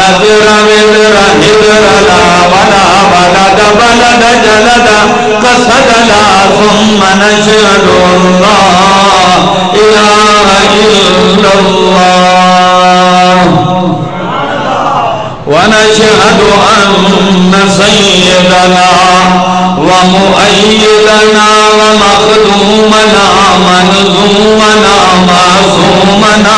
نذر mother هدر لا ولا ونشهد أن سيدنا ومؤيدنا ومخدومنا منظومنا معصومنا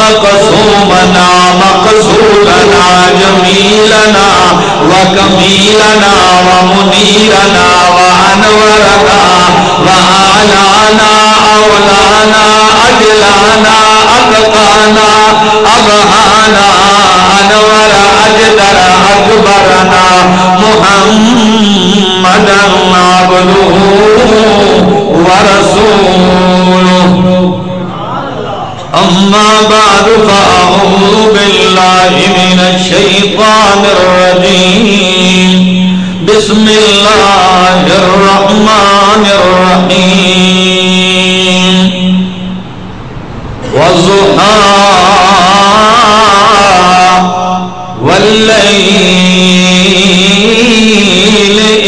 مقصومنا مقصودنا جميلنا وكميلنا ومنيرنا انورنا وعلانا اولانا، اجلانا، ابقانا، ابہانا، انور، اجدر، اکبرنا محمد عبده ورسوله اما بعد فاعوذ بالله من الشيطان الرجيم بسم اللہ الرحمن الرحیم وزحا واللیل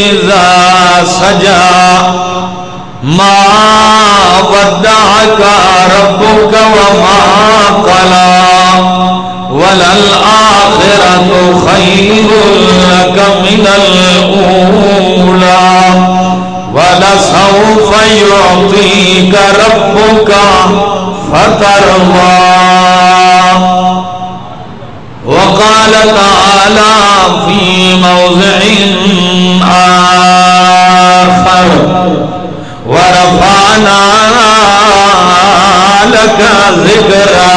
اذا سجا ما ودعکا ربکا وما قلى وَلَلْآخِرَةُ خَيْرٌ لَكَ مِنَ الْأُولَى وَلَسَوْفَ يُعْطِيكَ رَبُّكَ فَتَرْضَى وقال تعالى في موضع آخر وَرَفَعْنَا لَكَ ذِكْرًا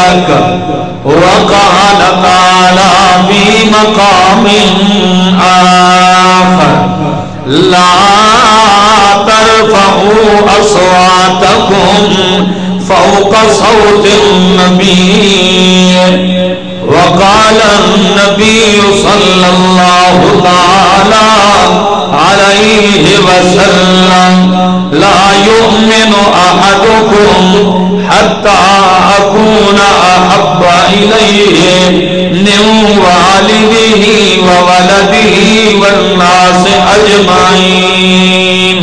وقال تعالى في مقام آخر لا ترفعوا أصواتكم فوق صوت النبي. وقال النبي صلى الله تعالى عليه وسلم، لا يؤمن أحدكم حتى أكون أحب إليه من والده وولده والناس أجمعين.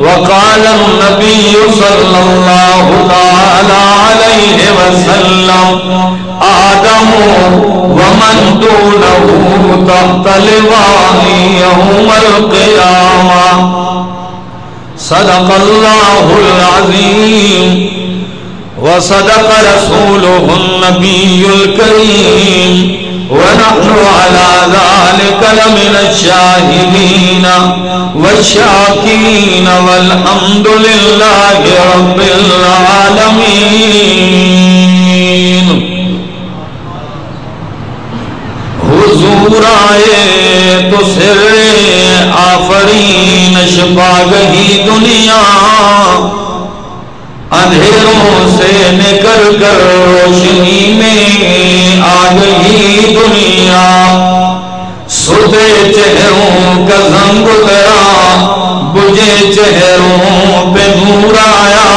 وقال النبي صلى الله تعالى عليه وسلم آدم ومن دونه تحت لوانی یوم القیامہ صدق اللہ العظیم وصدق رسوله النبي الكريم. ونحن على ذلك لمن الشاهدين والشاكين والحمد لله رب العالمين. دور آئے تو سر آفرین شپا گئی دنیا۔ اندھیروں سے نکل کر روشنی میں آ گئی دنیا۔ سدے چہروں کا زنگ گیا بجے چہروں پہ نور آیا۔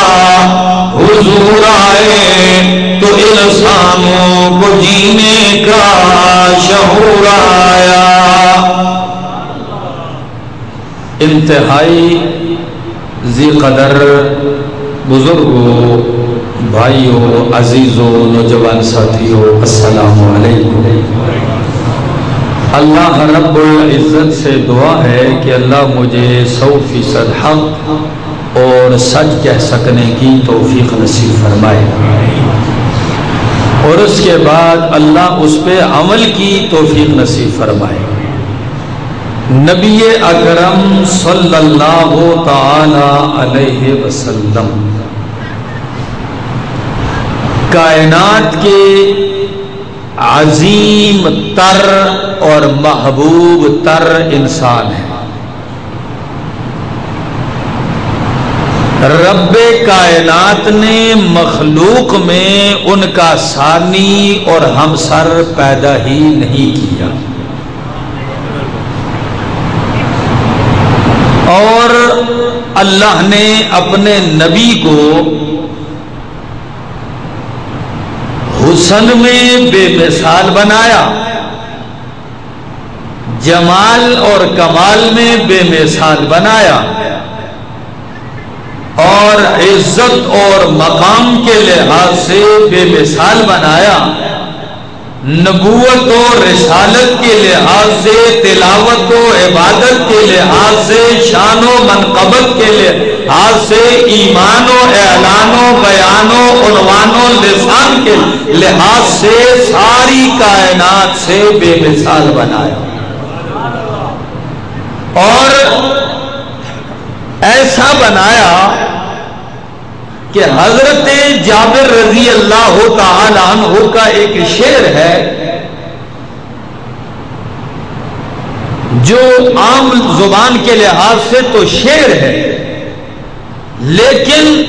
حضور آئے تو انسانوں کو جینے انتہائی زی قدر بزرگوں بھائیوں عزیزوں نوجوان ساتھیوں السلام علیکم۔ اللہ رب العزت سے دعا ہے کہ اللہ مجھے سو فیصد حق اور سچ کہہ سکنے کی توفیق نصیب فرمائے۔ اور اس کے بعد اللہ اس پہ عمل کی توفیق نصیب فرمائے۔ نبی اکرم صلی اللہ تعالی علیہ وسلم کائنات کے عظیم تر اور محبوب تر انسان ہے رب کائنات نے مخلوق میں ان کا ثانی اور ہمسر پیدا ہی نہیں کیا۔ اور اللہ نے اپنے نبی کو حسن میں بے مثال بنایا۔ جمال اور کمال میں بے مثال بنایا۔ اور عزت اور مقام کے لحاظ سے بے مثال بنایا۔ نبوت و رسالت کے لحاظ سے، تلاوت و عبادت کے لحاظ سے، شان و منقبت کے لحاظ سے، ایمان و اعلان و بیان و عنوان و لسان کے لحاظ سے ساری کائنات سے بے مثال بنایا۔ اور ایسا بنایا کہ حضرت جابر رضی اللہ تعالی عنہ کا ایک شعر ہے جو عام زبان کے لحاظ سے تو شعر ہے، لیکن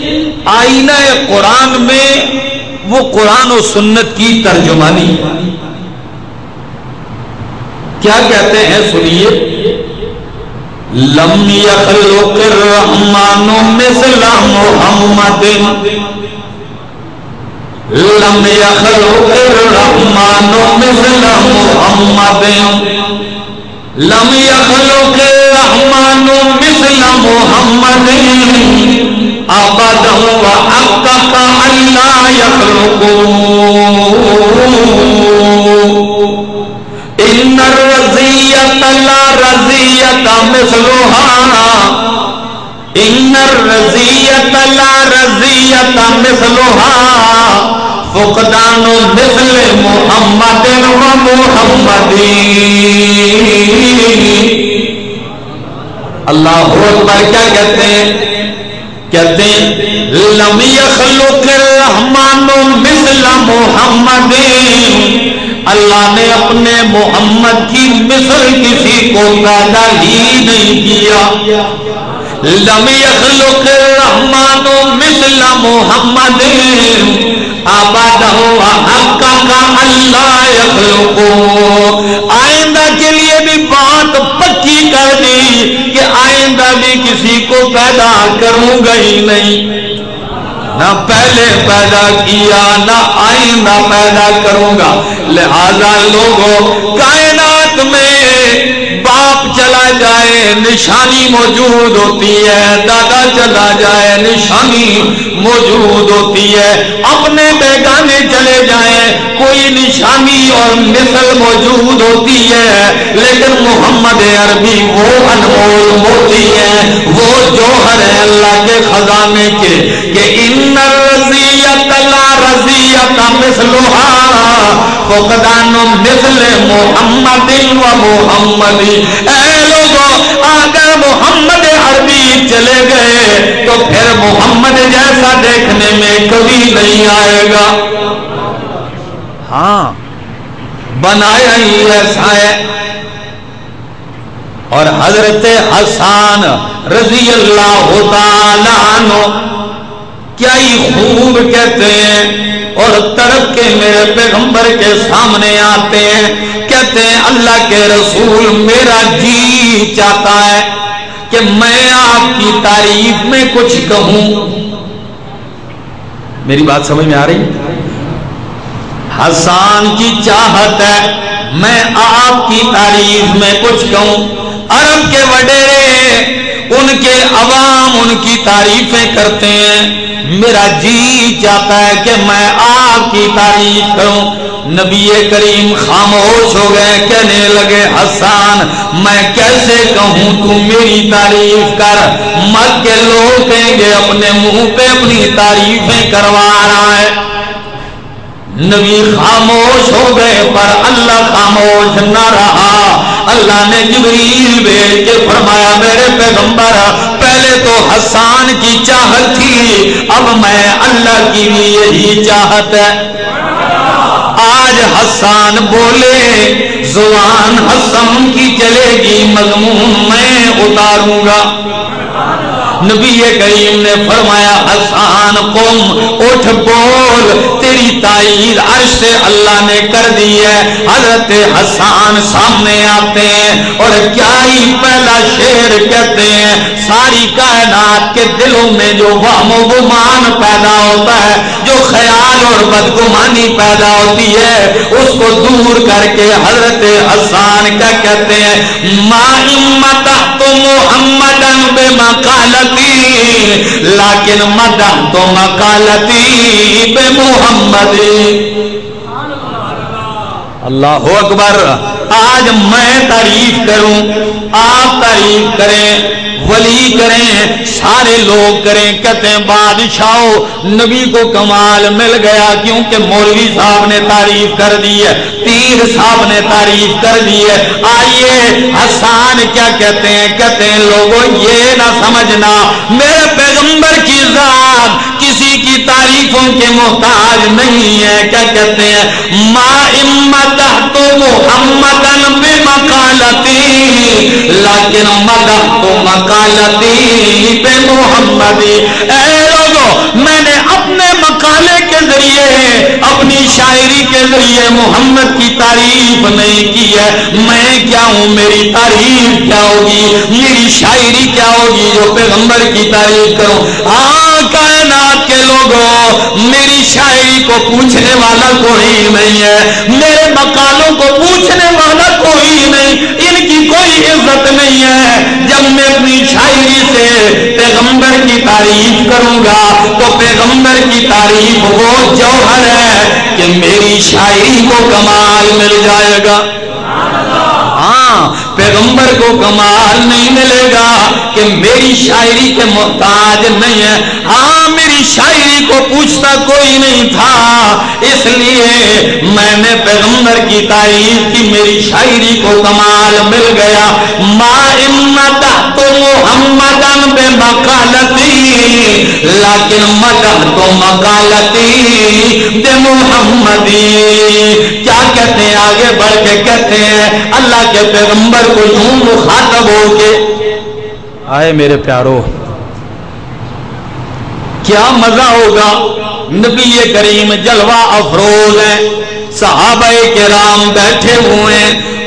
آئینہ قرآن میں وہ قرآن و سنت کی ترجمانی۔ کیا کہتے ہیں؟ سنیے۔ لم يخلق الرحمن مثل محمد. لم يخلق الرحمن مثل محمد. لم يخلق الرحمن مثل محمد. ابدا وحقق ان لا يخلقون ان الرزیت لا رزیت مثلها. ان الرزیت لا رزیت مثلها. فقدان مثل محمد و محمدی اللہ اکبر کیا کہتے ہیں؟ کہتے ہیں، لم يخلق الرحمن مثل محمد. اللہ نے اپنے محمد کی مثل کسی کو پیدا ہی نہیں کیا۔ لم يخلق الرحمن مثل محمد۔ آباد حق کا اللہ یخلق۔ آئندہ کے لیے بھی بات پکی کر دی کہ آئندہ بھی کسی کو پیدا کروں گا ہی نہیں۔ نہ پہلے پیدا کیا، نہ آئندہ پیدا کروں گا۔ لہذا لوگوں کائنات میں باپ چلا جائے، نشانی موجود ہوتی ہے، دادا چلا جائے، نشانی موجود ہوتی ہے، اپنے بیگانے چلے جائیں، کوئی نشانی اور مثل موجود ہوتی ہے، لیکن محمد عربی وہ انمول موتی ہے، وہ جوہر ہے اللہ کے خزانے کے، کہ ان رضیت لا مثلها فقدان مثل محمد و محمدی اے لوگوں اگر محمد عربی چلے گئے، تو پھر محمد جیسا دیکھنے میں کبھی نہیں آئے گا۔ ہاں بنایا ہی ایسا ہے۔ اور حضرت حسان رضی اللہ عنہ کیا ہی خوب کہتے ہیں اور تڑپ کے میرے پیغمبر کے سامنے آتے ہیں، کہتے ہیں، اللہ کے رسول میرا جی چاہتا ہے کہ میں آپ کی تعریف میں کچھ کہوں۔ میری بات سمجھ میں آ رہی؟ حسان کی چاہت ہے، میں آپ کی تعریف میں کچھ کہوں۔ عرب کے وڈیرے ان کے عوام ان کی تعریفیں کرتے ہیں۔ میرا جی چاہتا ہے کہ میں آپ کی تعریف کروں۔ نبی کریم خاموش ہو گئے، کہنے لگے، حسان، میں کیسے کہوں؟ تو میری تعریف کر۔ مت کے لوگ کہیں گے، اپنے منہ پہ اپنی تعریفیں کروا رہا ہے۔ نبی خاموش ہو گئے، پر اللہ خاموش نہ رہا۔ اللہ نے جبریل بھیج کے فرمایا، میرے پیغمبر، پہلے تو حسان کی چاہت تھی، اب میں اللہ کی بھی یہی چاہت ہے۔ آج حسان بولے، زبان حسن کی چلے گی، مضمون میں اتاروں گا۔ نبی کریم نے فرمایا، حسان قوم، اٹھ بول، تیری تائید عرش سے اللہ نے کر دی ہے۔ حضرت حسان سامنے آتے ہیں اور کیا ہی پہلا شیر کہتے ہیں۔ ساری کائنات کے دلوں میں جو وہم و گمان پیدا ہوتا ہے، جو خیال اور بدگمانی پیدا ہوتی ہے، اس کو دور کر کے حضرت حسان کیا کہتے ہیں؟ ما امت محمد بے مکالت لیکن مدہ تو مکالتی بے محمد۔ اللہ اکبر، آج میں تعریف کروں، آپ تعریف کریں، ولی کریں، سارے لوگ کریں، کہتے ہیں بادشاہ نبی کو کمال مل گیا کیونکہ مولوی صاحب نے تعریف کر دی ہے۔ پیر صاحب نے تعریف کر دی ہے۔ آئیے، حسان کیا کہتے ہیں؟ کہتے ہیں لوگوں یہ نہ سمجھنا، میرے پیغمبر کی ذات کسی کی تعریفوں کے محتاج نہیں ہے۔ کیا کہتے ہیں؟ ما امت تو محمد بے مکالتی لیکن مدح تو مکالتی پہ محمدی اے لوگوں میں نے اپنے مکالے ذریعے اپنی شاعری کے ذریعے محمد کی تعریف نہیں کی ہے۔ میں کیا ہوں؟ میری تعریف کیا ہوگی؟ میری شاعری کیا ہوگی جو پیغمبر کی تعریف کروں؟ ہاں کائنات کے لوگوں، میری شاعری کو پوچھنے والا کوئی نہیں ہے۔ میرے مکالوں کو پوچھنے والا کوئی نہیں۔ ان کی کوئی عزت نہیں ہے۔ جب میں اپنی شاعری سے پیغمبر کی تعریف کروں گا، تو پیغمبر کی تعریف وہ جوہر ہے کہ میری شاعری کو کمال مل جائے گا۔ پیغمبر کو کمال نہیں ملے گا کہ میری شاعری کے محتاج نہیں ہے۔ ہاں میری شاعری کو پوچھتا کوئی نہیں تھا۔ اس لیے میں نے پیغمبر کی تعریف کی، میری شاعری کو کمال مل گیا۔ ما امت تو محمد بے مکالتی لیکن مدح تو مکالتی بے محمدی، کیا کہتے ہیں؟ آگے بڑھ کے کہتے ہیں، اللہ کے پیغمبر کو یوں مخاطب ہو کے آئے میرے پیارو، کیا مزہ ہوگا؟ نبی کریم جلوہ افروز ہے صحابہ کرام بیٹھے ہوئے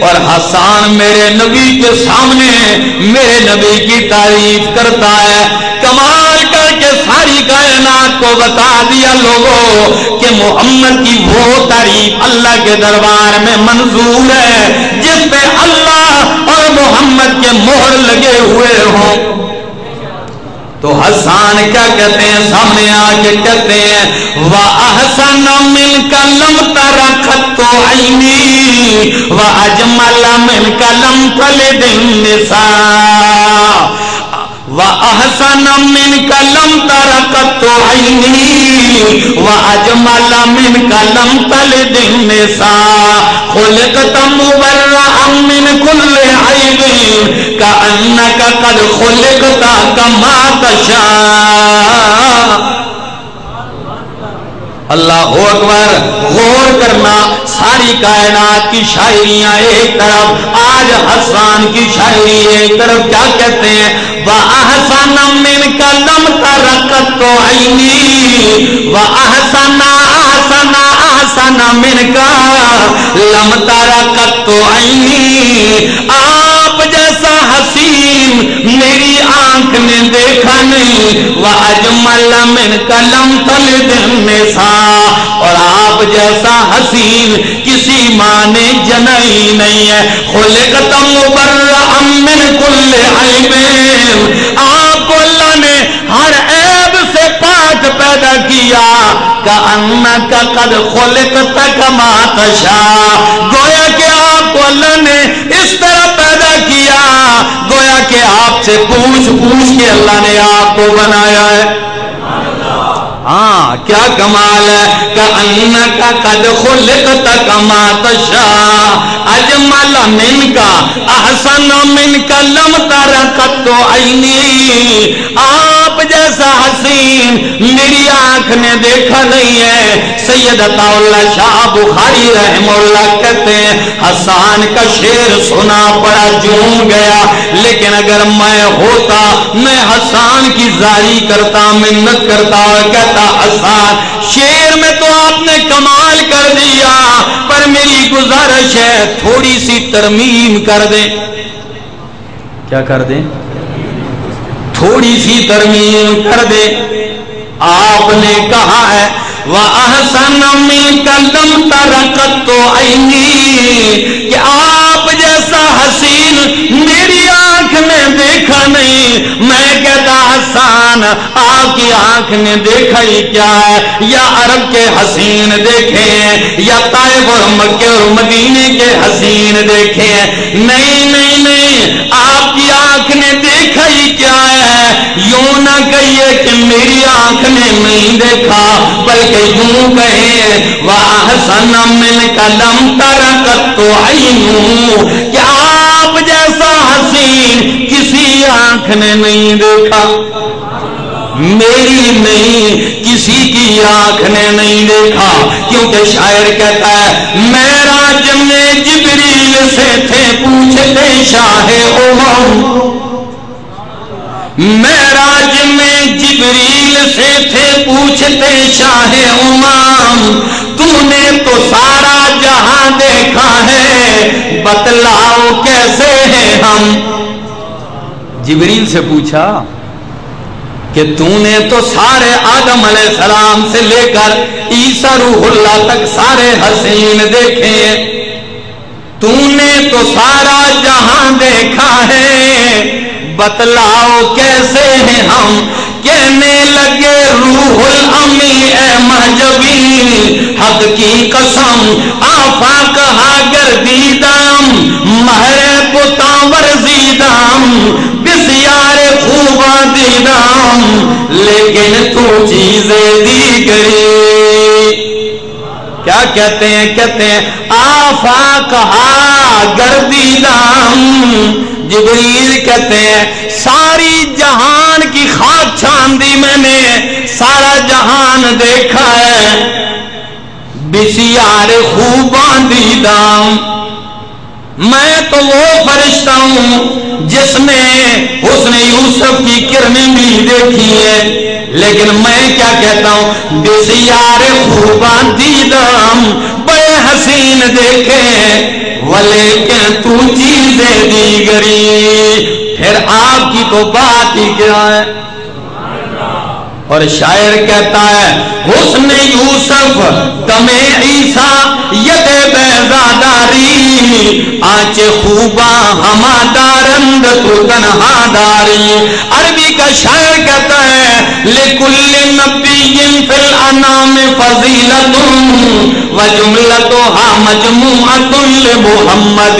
اور حسان میرے نبی کے سامنے میرے نبی کی تعریف کرتا ہے۔ کمال کر کے ساری کائنات کو بتا دیا لوگوں کہ محمد کی وہ تعریف اللہ کے دربار میں منظور ہے، جس پہ اللہ اور محمد کے مہر لگے ہوئے ہوں۔ تو حسان کیا کہتے ہیں؟ سامنے آ کے کہتے ہیں وہ احسن مل کا لم تارا خط تو وہ اجمل مل کا لم تلے دن نسا وَأَحْسَنَ مِنْكَ لَمْ تَرَقَتُ عَيْنِي وَأَجْمَلَ مِنْكَ لَمْ تَلِدِ النِّسَاء۔ خُلِقْتَ مُبَرَّأً كَأَنَّكَ قَدْ خُلِقْتَ كَمَا تَشَاءُ. اللہ اکبر، غور کرنا، ساری کائنات کی شاعریاں ایک طرف، آج حسان کی شاعری ایک طرف، کیا کہتے ہیں؟ وہ احسان من کا لم ترکت تو عینی وہ احسنا احسنا احسنا من کا لم ترکت تو عینی میری آنکھ نے دیکھا نہیں وہ اجمل من کلم تل دن سا۔ اور آپ جیسا حسین کسی ماں نے جنئی نہیں ہے۔ خلقتم مبرع من کل عیب آپ کو اللہ نے ہر عیب سے پاک پیدا کیا۔ کا کا قد خلقت کما تشا گویا کہ آپ کو اللہ نے اس طرح پیدا کیا۔ کہ آپ سے پوچھ پوچھ کے اللہ نے آپ کو بنایا ہے۔ ہاں کیا کمال ہے کہ ان کا قد خلقت کما تشا اجمل من کا، احسن من کا، لم تر تو عینی آپ جیسا حسین میری آنکھ نے دیکھا نہیں ہے۔ سید اللہ شاہ بخاری رحم اللہ کہتے ہیں، حسان کا شیر سنا پڑا جوم گیا، لیکن اگر میں ہوتا، میں حسان کی زاری کرتا، منت کرتا اور کہتا، حسان شیر میں تو آپ نے کمال کر دیا، پر میری گزارش ہے تھوڑی سی ترمیم کر دیں۔ کیا کر دیں؟ تھوڑی سی ترمیم کر دے۔ آپ نے کہا ہے وہ احسن من قدم ترکت تو کہ آپ جیسا حسین میری آنکھ نے دیکھا نہیں، میں کہتا حسان، آپ کی آنکھ نے دیکھا ہی کیا ہے؟ یا عرب کے حسین دیکھے ہیں یا طائب اور مکے اور مدینے کے حسین دیکھے ہیں نہیں نہیں نہیں، آپ نہ کہیے کہ میری آنکھ نے نہیں دیکھا، بلکہ یوں کہے وہ حسن، من قدم ترکت تو عینوں کہ آپ جیسا حسین کسی آنکھ نے نہیں دیکھا؟ میری نہیں، کسی کی آنکھ نے نہیں دیکھا۔ کیونکہ شاعر کہتا ہے، میرا جمنے جبریل سے تھے، پوچھتے شاہ امم میراج میں جبریل سے تھے پوچھتے شاہ امام تو نے تو سارا جہاں دیکھا ہے، بتلاؤ کیسے ہیں ہم؟ جبریل سے پوچھا کہ تو نے تو سارے آدم علیہ السلام سے لے کر عیسیٰ روح اللہ تک سارے حسین دیکھے تو نے تو سارا جہاں دیکھا ہے بتلاؤ کیسے ہیں ہم؟ کہنے لگے روح الامی، اے محجبی حق کی قسم آفا کہا گردیدم مہر پتا ورزیدم بسیار خوبا دیدم لیکن تو چیزیں دی گئی کیا کہتے ہیں؟ کہتے ہیں آفا کہا گردیدم جبریل کہتے ہیں، ساری جہان کی خاک چھان دی میں نے، سارا جہان دیکھا ہے۔ بسیار خوبان دی دام۔ میں تو وہ فرشتہ ہوں جس نے اس نے یوسف کی کرنیں بھی دیکھی ہے لیکن میں کیا کہتا ہوں؟ بسیار خوبان دی دام۔ حسین دیکھے ولیکن تو چیزیں دی گری پھر آپ کی تو بات ہی کیا ہے؟ اور شاعر کہتا ہے، حسن یوسف تمے عیسا ید بیزاداری آچ خوبا ہما دارند تو تنہا داری عربی کا شاعر کہتا ہے، لکل نبی فی الانام فضیلت و جملتها مجموعت لمحمد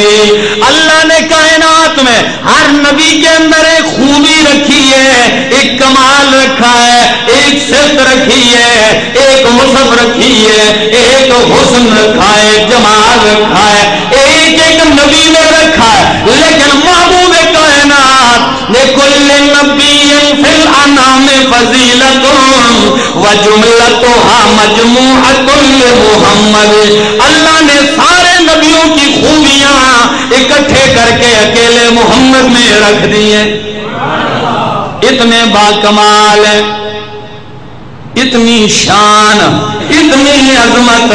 اللہ نے کائنات میں ہر نبی کے اندر ایک خوبی رکھی ہے، ایک کمال رکھا ہے، ایک صفت رکھی ہے، ایک مصف رکھی ہے، ایک حسن رکھا ہے، جمال رکھا ہے، ایک ایک نبی نے رکھا ہے۔ لیکن محبوب کائنات نے کل نبی فی الانام فضیلت و جملتها مجموعت محمد اللہ نے سارے نبیوں کی خوبیاں اکٹھے کر کے اکیلے محمد میں رکھ دی ہیں اتنے با کمال، اتنی شان، اتنی عظمت،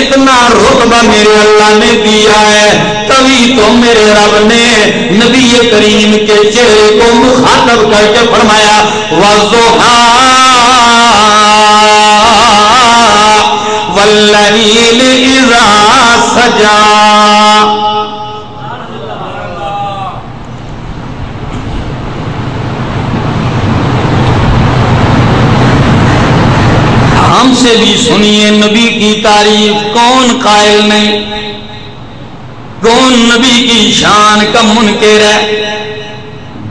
اتنا رتبہ میرے اللہ نے دیا ہے۔ تبھی تو میرے رب نے نبی کریم کے چہرے کو مخاطب کر کے فرمایا وضحا واللیل اذا سجا۔ ہم سے بھی سنیے نبی کی تعریف، کون قائل نہیں؟ کون نبی کی شان کا منکر ہے؟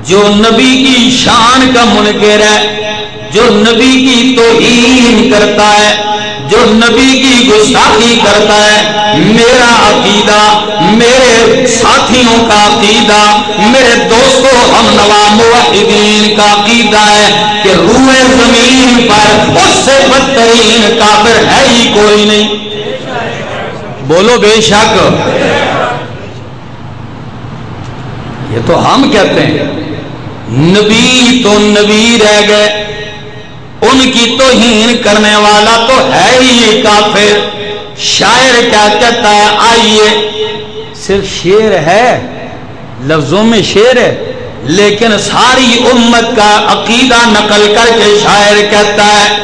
جو نبی کی شان کا منکر ہے، جو نبی کی توہین کرتا ہے۔ جو نبی کی گستاخی کرتا ہے، میرا عقیدہ، میرے ساتھیوں کا عقیدہ، میرے دوستوں ہم نوا موحدین کا عقیدہ ہے کہ روح زمین پر اس سے بدترین کافر ہے ہی کوئی نہیں۔ بولو بے شک۔ یہ تو ہم کہتے ہیں۔ نبی تو نبی رہ گئے۔ ان کی توہین کرنے والا تو ہے ہی کافر۔ شاعر کیا کہتا ہے؟ آئیے۔ صرف شیر ہے، لفظوں میں شیر ہے، لیکن ساری امت کا عقیدہ نقل کر کے شاعر کہتا ہے۔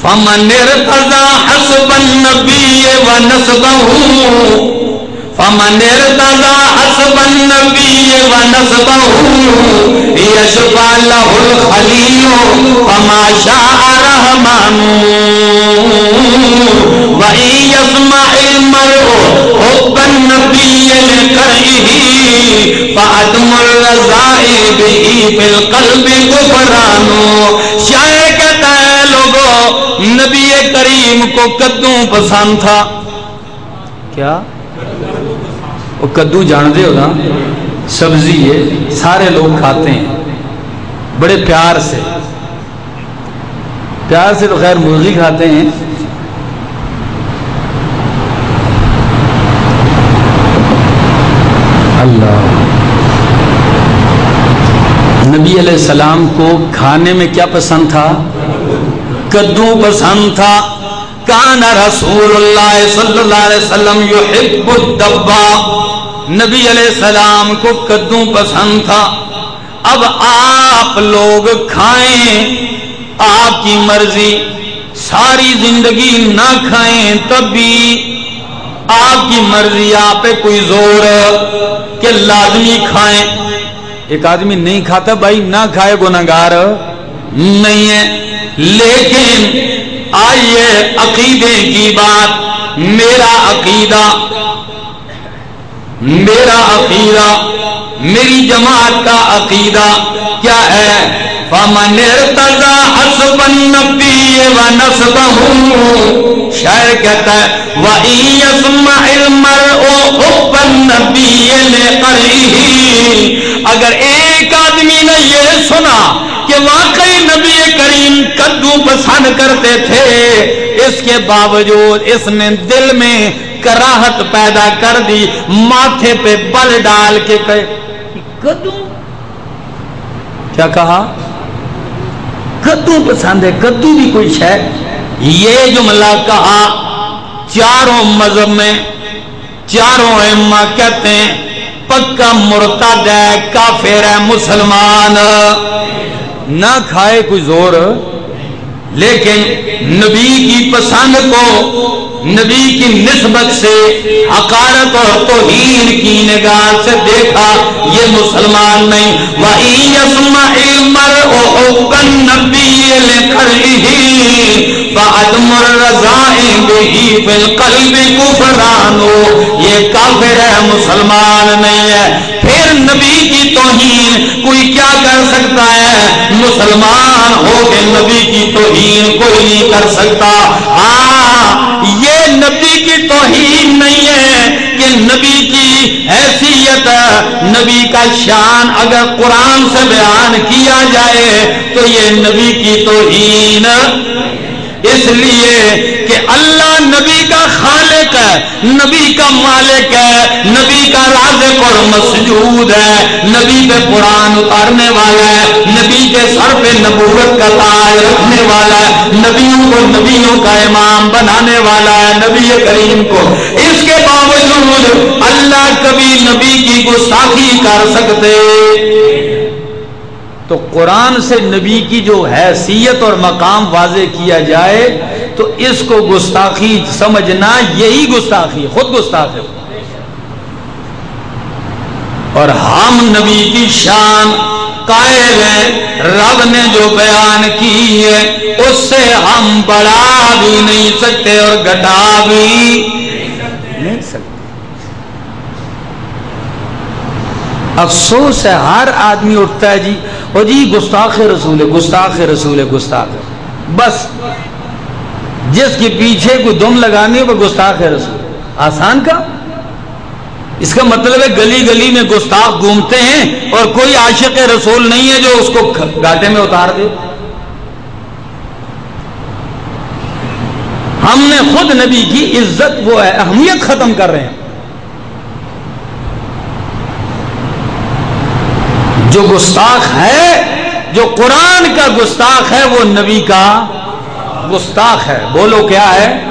فمن ارتضى حسب النبي ونسبه فمن ارتضى حسب النبي ونسبه يشفع له الخليل فما شاء رحمن وإن يسمع المرء حب النبي لقرئه فعدم الرضاء به في القلب كفران شاعر کہتا ہے لوگوں نبی کریم کو کدو پسند تھا کیا؟ وہ کدو جانتے ہو نا؟ سبزی ہے، سارے لوگ کھاتے ہیں۔ بڑے پیار سے۔ پیار سے تو خیر مرغی کھاتے ہیں۔ اللہ۔ نبی علیہ السلام کو کھانے میں کیا پسند تھا؟ کدو پسند تھا۔ کان رسول اللہ صلی اللہ علیہ وسلم یحب الدبا نبی علیہ السلام کو کدو پسند تھا. اب آپ لوگ کھائیں، آپ کی مرضی، ساری زندگی نہ کھائیں تب بھی آپ کی مرضی آپ پہ کوئی زور کہ لازمی کھائیں۔ ایک آدمی نہیں کھاتا بھائی، نہ کھائے گناگار نہیں ہے۔ لیکن آئیے عقیدے کی بات میرا عقیدہ میرا عقیدہ میری جماعت کا عقیدہ کیا ہے؟ فمن ارتضى حسب النبي ونسبه شاعر کہتا ہے يَسْمَعِ الْمَرْءُ حُبَّ لِقَرْئِهِ اگر ایک آدمی نے یہ سنا کہ واقعی نبی کریم کدو پسند کرتے تھے اس کے باوجود اس نے دل میں کراہت پیدا کر دی ماتھے پہ بل ڈال کے کدو؟ کیا کہا؟ کدو پسند ہے کدو بھی کوئی شہ یہ جملہ کہا، چاروں مذہب میں، چاروں اما کہتے ہیں، پکا مرتد ہے کافر ہے، مسلمان۔ نہ کھائے کوئی زور۔ لیکن نبی کی پسند کو، نبی کی نسبت سے حقارت اور توہین کی نگاہ سے دیکھا، یہ مسلمان نہیں۔ وہی یسما المر نبی لکھر یہ کافر ہے، مسلمان نہیں ہے۔ پھر نبی کی توہین کوئی کیا کر سکتا ہے؟ مسلمان ہو کے نبی کی توہین کوئی نہیں کر سکتا۔ ہاں یہ نبی کی توہین نہیں ہے کہ نبی کی حیثیت، نبی کا شان اگر قرآن سے بیان کیا جائے تو یہ نبی کی توہین اس لیے کہ اللہ نبی کا خالق ہے، نبی کا مالک ہے، نبی کا رازق اور مسجود ہے، نبی پہ قرآن اتارنے والا ہے، نبی کے سر پہ نبوت کا تاج رکھنے والا ہے، نبیوں کو نبیوں کا امام بنانے والا ہے، نبی کریم کو۔ اس کے باوجود اللہ کبھی نبی کی گستاخی کر سکتے۔ تو قرآن سے نبی کی جو حیثیت اور مقام واضح کیا جائے تو اس کو گستاخی سمجھنا یہی گستاخی خود گستاخ ہے۔ اور ہم نبی کی شان قائل ہیں، رب نے جو بیان کی ہے، اس سے ہم بڑھا بھی نہیں سکتے اور گھٹا بھی نہیں سکتے۔ افسوس ہے، ہر آدمی اٹھتا ہے جی وہ جی گستاخ رسول گستاخ رسول، گستاخ. بس. جس کے پیچھے کوئی دم لگانی ہے وہ گستاخ رسول. آسان کا؟ اس کا مطلب ہے گلی گلی میں گستاخ گھومتے ہیں اور کوئی عاشق رسول نہیں ہے جو اس کو گاٹے میں اتار دے. ہم نے خود نبی کی عزت، وہ اہمیت ختم کر رہے ہیں. جو گستاخ ہے، جو قرآن کا گستاخ ہے، وہ نبی کا گستاخ ہے۔ بولو کیا ہے؟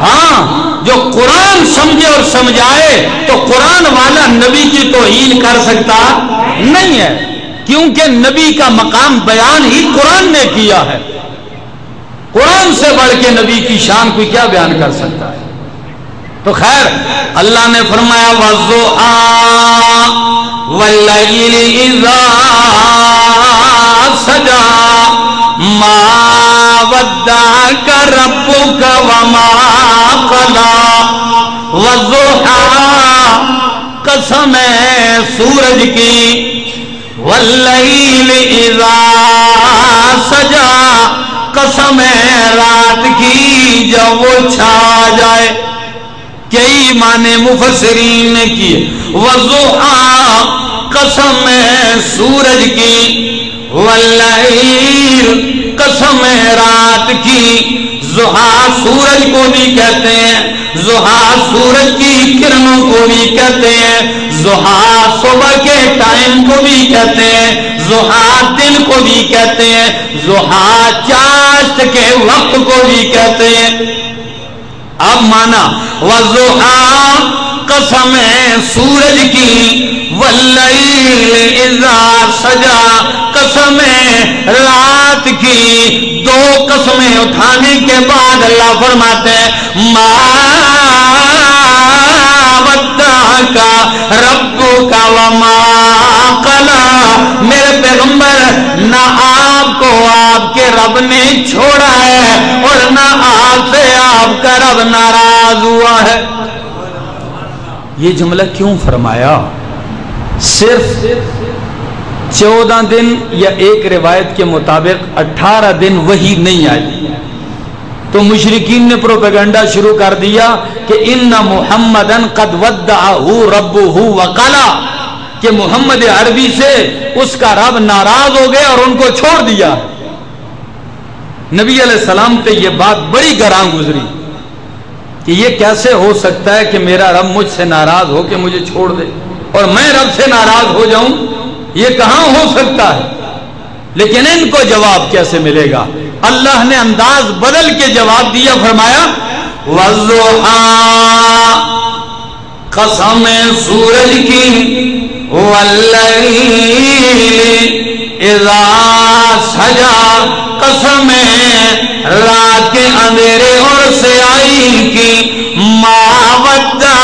ہاں جو قرآن سمجھے اور سمجھائے، تو قرآن والا نبی کی توہین کر سکتا نہیں ہے۔ کیونکہ نبی کا مقام بیان ہی قرآن نے کیا ہے۔ قرآن سے بڑھ کے نبی کی شان کوئی کیا بیان کر سکتا ہے؟ تو خیر، اللہ نے فرمایا وزو سجا ماں ودا کر وما کلا وزو قسم سورج کی. ولئی اذا سجا قسم رات کی جب وہ چھا جائے. کئی معنی مفسرین نے کیے. وضو قسم سورج کی، واللہیر، قسم رات کی۔ زہا سورج کو بھی کہتے ہیں، زہا سورج کی کرنوں کو بھی کہتے ہیں۔ زہا صبح کے ٹائم کو بھی کہتے ہیں، زہا دن کو بھی کہتے ہیں۔ زہا چاشت کے وقت کو بھی کہتے ہیں۔ اب مانا وضحا قسم سورج کی ولئی سجا قسم رات کی دو قسمیں اٹھانے کے بعد اللہ فرماتے ماں کا ربو کا وما کلا میرے پیغمبر، نہ آپ کو آپ کے رب نے چھوڑا ہے اور نہ آپ سے آپ کا رب ناراض ہوا ہے۔ یہ جملہ کیوں فرمایا؟ صرف چودہ دن یا ایک روایت کے مطابق اٹھارہ دن وہی نہیں آئی۔ تو مشرقین نے پروپیگنڈا شروع کر دیا کہ ان محمد قد رب وکالا کہ محمد عربی سے اس کا رب ناراض ہو گئے اور ان کو چھوڑ دیا۔ نبی علیہ السلام پہ یہ بات بڑی گراں گزری۔ کہ یہ کیسے ہو سکتا ہے کہ میرا رب مجھ سے ناراض ہو کے مجھے چھوڑ دے اور میں رب سے ناراض ہو جاؤں؟ یہ کہاں ہو سکتا ہے؟ لیکن ان کو جواب کیسے ملے گا؟ اللہ نے انداز بدل کے جواب دیا، فرمایا قسم سورج کی اذا سجا قسم رات کے اندھیرے اور سیائی کی ماں بچہ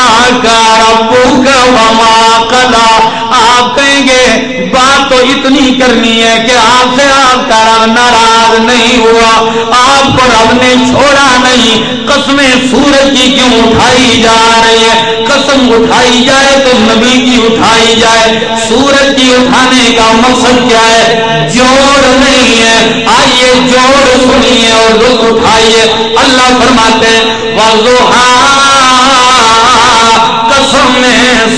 کا ربو کا وما کلا آپ کہیں گے، بات تو اتنی کرنی ہے کہ آپ سے آپ کا رب ناراض نہیں ہوا۔ آپ کو رب نے چھوڑا نہیں۔ قسمیں سورج کی کیوں اٹھائی جا رہی ہے قسم اٹھائی جائے تو نبی کی اٹھائی جائے۔ سورج کی اٹھانے کا مقصد کیا ہے؟ جوڑ سنیے اور رخ اٹھائیے۔ اللہ فرماتے ہیں قسم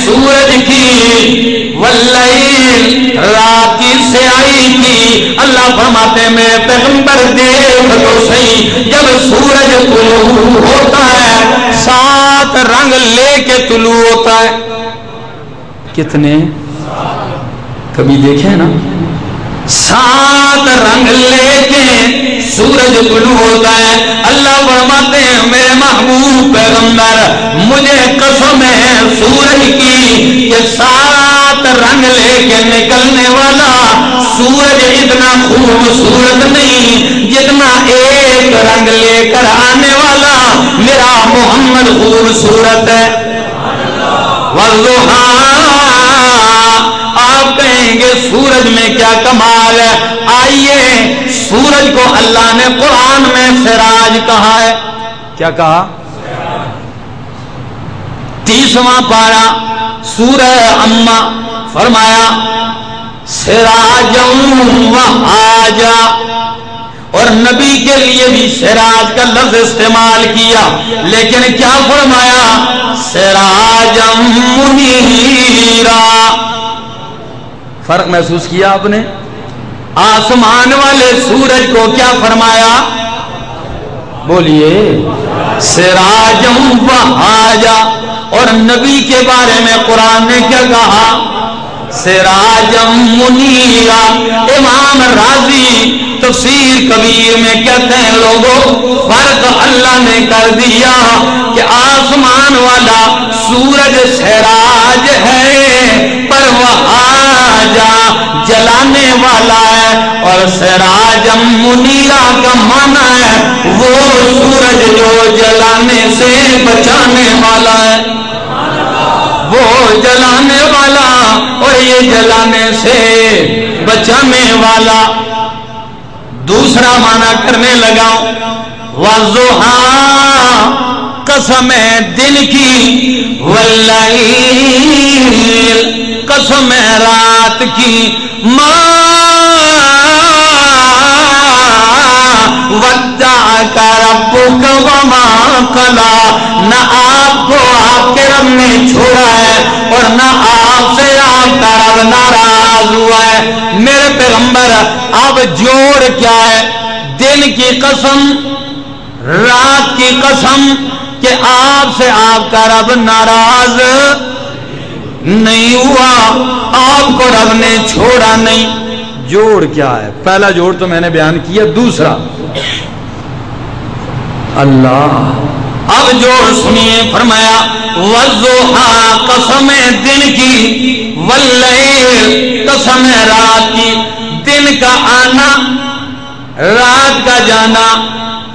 سورج کی واللیل رات کی سیائی کی۔ اللہ فرماتے میں پیغمبر دیکھ تو صحیح، جب سورج طلوع ہوتا ہے، سات رنگ لے کے طلوع ہوتا ہے۔ کتنے؟ کبھی دیکھیں نا؟ سات رنگ لے کے سورج طلوع ہوتا ہے۔ اللہ فرماتے ہیں، میرے محبوب پیغمبر، مجھے قسم ہے سورج کی کہ سات رنگ لے کے نکلنے والا سورج اتنا خوبصورت نہیں، جتنا ایک رنگ لے کر آنے والا میرا محمد خوبصورت ہے۔ آپ سورج میں کیا کمال ہے؟ آئیے، سورج کو اللہ نے قرآن میں سراج کہا ہے۔ کیا کہا؟ تیسواں پارا، سورہ اما فرمایا سراج آجا اور نبی کے لیے بھی سراج کا لفظ استعمال کیا، لیکن کیا فرمایا؟ سراج منیرا۔ فرق محسوس کیا آپ نے؟ آسمان والے سورج کو کیا فرمایا؟ بولیے، سراجم بہاجا اور نبی کے بارے میں قرآن نے کیا کہا؟ سراجم منیرا، امام راضی، تفسیر کبیر میں کہتے ہیں لوگوں؟ فرق اللہ نے کر دیا کہ آسمان والا سورج سراج ہے، پر وہ جلانے والا ہے اور سراجم منیرا کا مانا ہے، وہ سورج جو جلانے سے بچانے والا ہے۔ وہ جلانے والا اور یہ جلانے سے بچانے والا۔ دوسرا مانا کرنے لگا، وضحا قسم دن کی، واللیل۔ قسم رات کی ودع کا رب وما کلا نہ آپ کو آپ کے رب نے چھوڑا ہے اور نہ آپ سے آپ کا رب ناراض ہوا ہے۔ میرے پیغمبر، اب جوڑ کیا ہے؟ دن کی قسم، رات کی قسم کہ آپ سے آپ کا رب ناراض نہیں ہوا آپ کو رب نے چھوڑا نہیں۔ جوڑ کیا ہے؟ پہلا جوڑ تو میں نے بیان کیا دوسرا۔ اللہ۔ اب جوڑ سنیے فرمایا وضحا قسم دن کی واللیل قسم رات کی۔ دن کا آنا رات کا جانا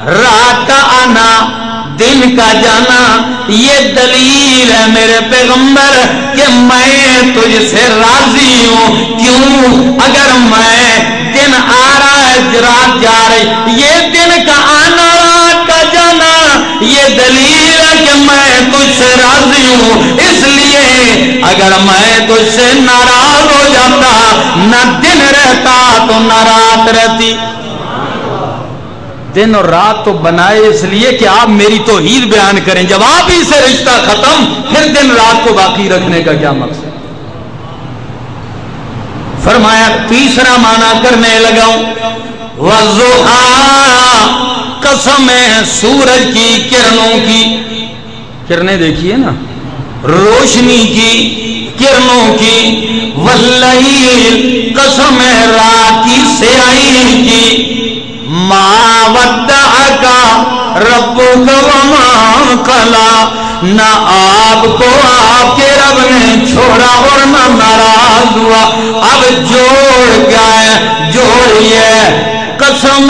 رات کا آنا۔ دن کا جانا، یہ دلیل ہے میرے پیغمبر کہ میں تجھ سے راضی ہوں۔ کیوں؟ اگر میں دن آ رہا ہے رات جا رہی، یہ دن کا آنا، رات کا جانا۔ یہ دلیل ہے کہ میں تجھ سے راضی ہوں۔ اس لیے اگر میں تجھ سے ناراض ہو جاتا، نہ دن رہتا تو نہ رات رہتی۔ دن اور رات تو بنائے اس لیے کہ آپ میری توحید بیان کریں۔ جب آپ ہی سے رشتہ ختم، پھر دن رات کو باقی رکھنے کا کیا مقصد؟ فرمایا، تیسرا معنی کرنے لگا قسم ہے سورج کی، کرنوں کی۔ کرنیں دیکھیے نا۔ روشنی کی، کرنوں کی۔ ولی قسم ہے رات کی سیائی کی۔ ما ودہ کا رب وما قلا نہ آپ کو آپ کے رب نے چھوڑا اور نہ ناراض ہوا اب جوڑ گئے، جوڑیے۔ قسم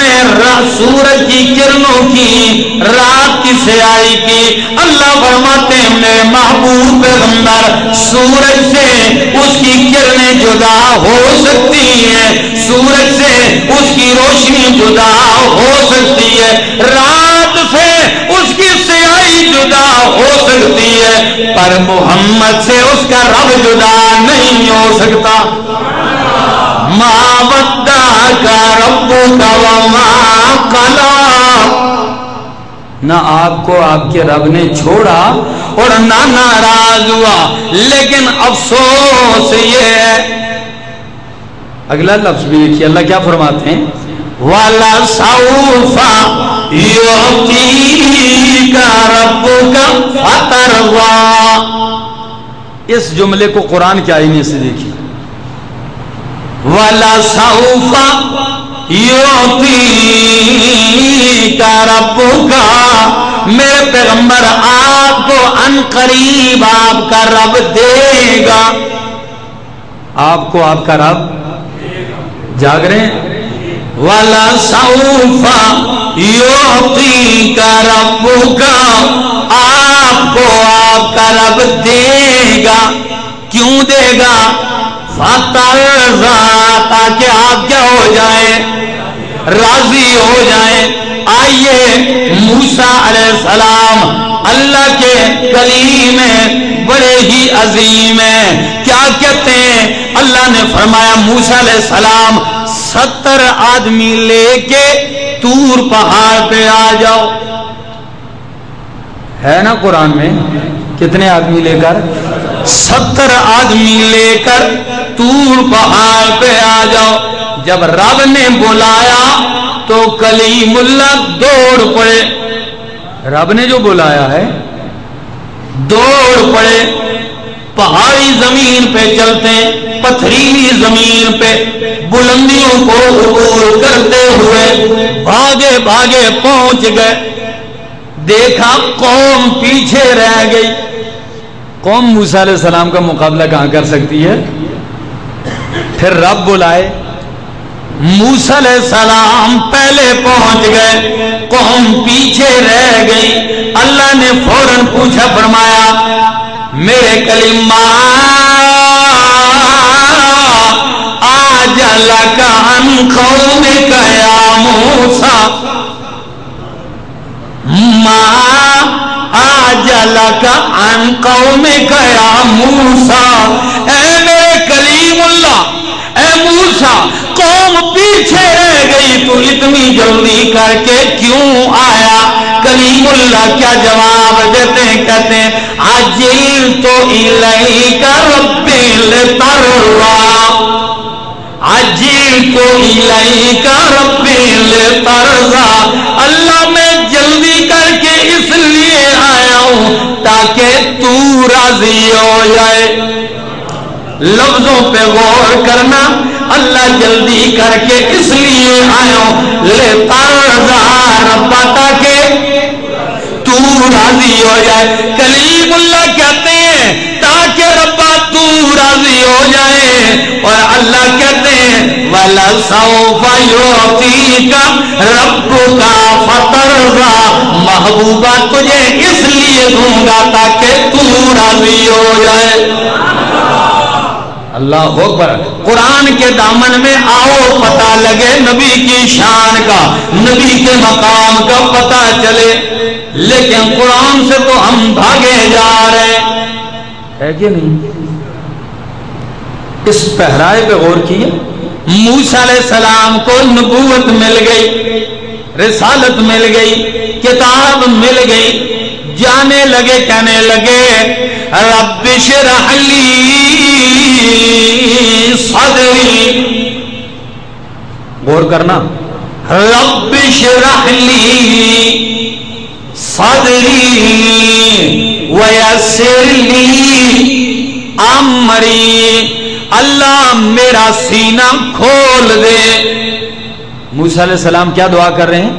سورج کی کرنوں کی، رات کی سیائی کی۔ اللہ فرماتے ہیں، میرے محبوب پیغمبر، سورج سے اس کی کرنیں جدا ہو سکتی ہیں۔ سورج سے اس کی روشنی جدا ہو سکتی ہے۔ رات سے اس کی سیائی جدا ہو سکتی ہے۔ پر محمد سے اس کا رب جدا نہیں ہو سکتا۔ ماں بدا کا رب نہ آپ کو آپ کے رب نے چھوڑا اور نہ ناراض ہوا، لیکن افسوس یہ ہے۔ اگلا لفظ بھی دیکھیے، اللہ کیا فرماتے ہیں؟ والا ساؤفا کا رب کا فتروا۔ اس جملے کو قرآن کے آئینے سے دیکھیے۔ والا سوفا یوتی کا رب کا۔ میرے پیغمبر، آپ کو ان قریب آپ کا رب دے گا۔ آپ کو آپ کا رب جاگ رہے ہیں؟ والا سوفا یوتی کا رب کا۔ آپ کو آپ کا رب دے گا۔ کیوں دے گا؟ تاکہ آپ کیا ہو جائیں؟ راضی ہو جائیں۔ آئیے موسا علیہ السلام اللہ کے کلیم ہیں بڑے ہی عظیم ہیں۔ کیا کہتے ہیں؟ اللہ نے فرمایا موسا علیہ السلام، ستر آدمی لے کے تور پہاڑ پہ آ جاؤ۔ ہے نا قرآن میں؟ کتنے آدمی لے کر؟ ستر آدمی لے کر تور پہاڑ پہ آ جاؤ۔ جب رب نے بلایا تو کلیم اللہ دوڑ پڑے۔ رب نے جو بلایا ہے، دوڑ پڑے۔ پہاڑی زمین پہ چلتے، پتھریلی زمین پہ بلندیوں کو عبور کرتے ہوئے بھاگے بھاگے پہنچ گئے۔ دیکھا قوم پیچھے رہ گئی۔ قوم موسیٰ علیہ السلام کا مقابلہ کہاں کر سکتی ہے؟ پھر رب بلائے، موسیٰ علیہ السلام پہلے پہنچ گئے، قوم پیچھے رہ گئی، اللہ نے فوراً پوچھا، فرمایا، میرے کلمہ، آج اللہ کا ان قوم کا یا موسیٰ؟ کا ان قوم گیا موسا اے میرے کلیم اللہ، اے موسا قوم پیچھے رہ گئی، تو اتنی جلدی کر کے کیوں آیا؟ کلیم اللہ کیا جواب دیتے ہیں کہتے ہیں، عجل تو الہی کا رب تروا عجل تو الہی کا رب تروا اللہ میں جلدی کر کے اس لیے آیا ہوں تاکہ تو راضی ہو جائے۔ لفظوں پہ غور کرنا اللہ جلدی کر کے اس لیے آیا لے ربا تاکہ تو راضی ہو جائے۔ کلیم اللہ کہتے راضی ہو جائے۔ اور اللہ کہتے ہیں والا کا رب کا فتر محبوبہ تجھے اس لیے دوں گا تاکہ تو راضی ہو جائے۔ اللہ اکبر۔ قرآن کے دامن میں آؤ پتا لگے نبی کی شان کا، نبی کے مقام کا پتا چلے۔ لیکن قرآن سے تو ہم بھاگے جا رہے۔ ہیں ہے کہ نہیں؟ اس پہرائے پہ غور کیے موسا علیہ السلام کو نبوت مل گئی، رسالت مل گئی، کتاب مل گئی، جانے لگے، کہنے لگے، رب شرح لی صدری۔ غور کرنا، رب شرح لی صدری امری۔ اللہ میرا سینہ کھول دے۔ موسیٰ علیہ السلام کیا دعا کر رہے ہیں؟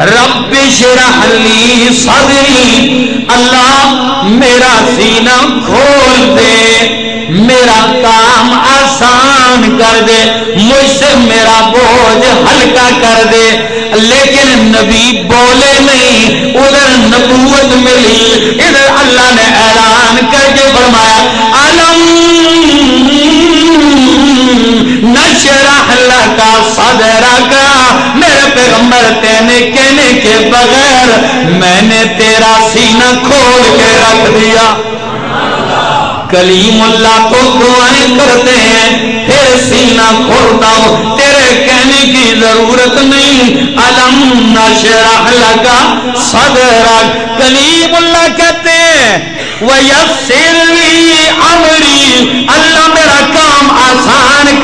رب شرح لی صدری، اللہ میرا سینہ کھول دے۔ میرا کام آسان کر دے، مجھ سے میرا بوجھ ہلکا کر دے۔ لیکن نبی بولے نہیں، ادھر نبوت ملی، ادھر اللہ نے اعلان کر کے فرمایا، علم کا صدرہ کا، میرے پیغمبر تینے کہنے کے بغیر میں نے تیرا سینہ کھول کے رکھ دیا۔ کلیم اللہ کو دعائیں کرتے ہیں، پھر سینہ کھولتا ہوں۔ تیرے کہنے کی ضرورت نہیں۔ علم نشرح لگا صدر۔ کلیم اللہ کہتے ہیں، وَيَسِّرْ عَمْرِي اللہ میرا